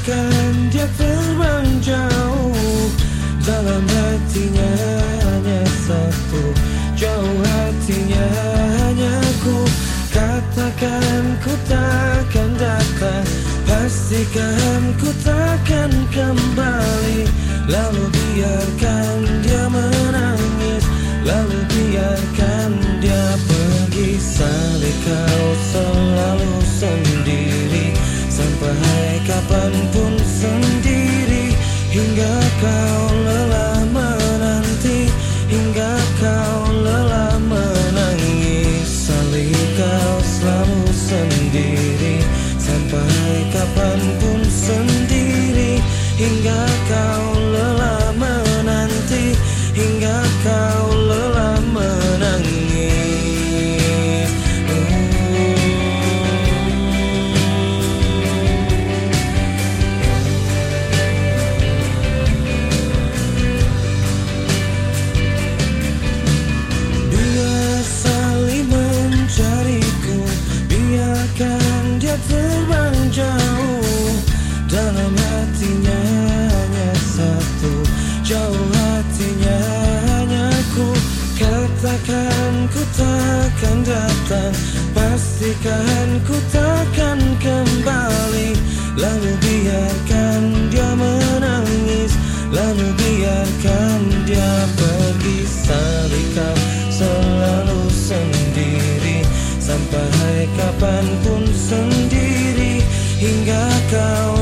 biarkan dia terbang jauh. Dalam hatinya hanya satu. Jauh hatinya hanya ku. Katakan ku takkan datang. Pastikan ku takkan kembali. Lalu biarkan dia menangis. Lalu biarkan dia pergi Salih kau. Kau lelah menanti Hingga kau lelah menangis. Salih kau selalu sendiri Sampai kapan pun sendiri. Hingga kau lelah menanti Hingga kau Katakan ku takkan datang Pastikan ku takkan kembali. Lalu biarkan dia menangis Lalu biarkan dia pergi. Salih kau selalu sendiri Sampai kapan pun sendiri. Hingga kau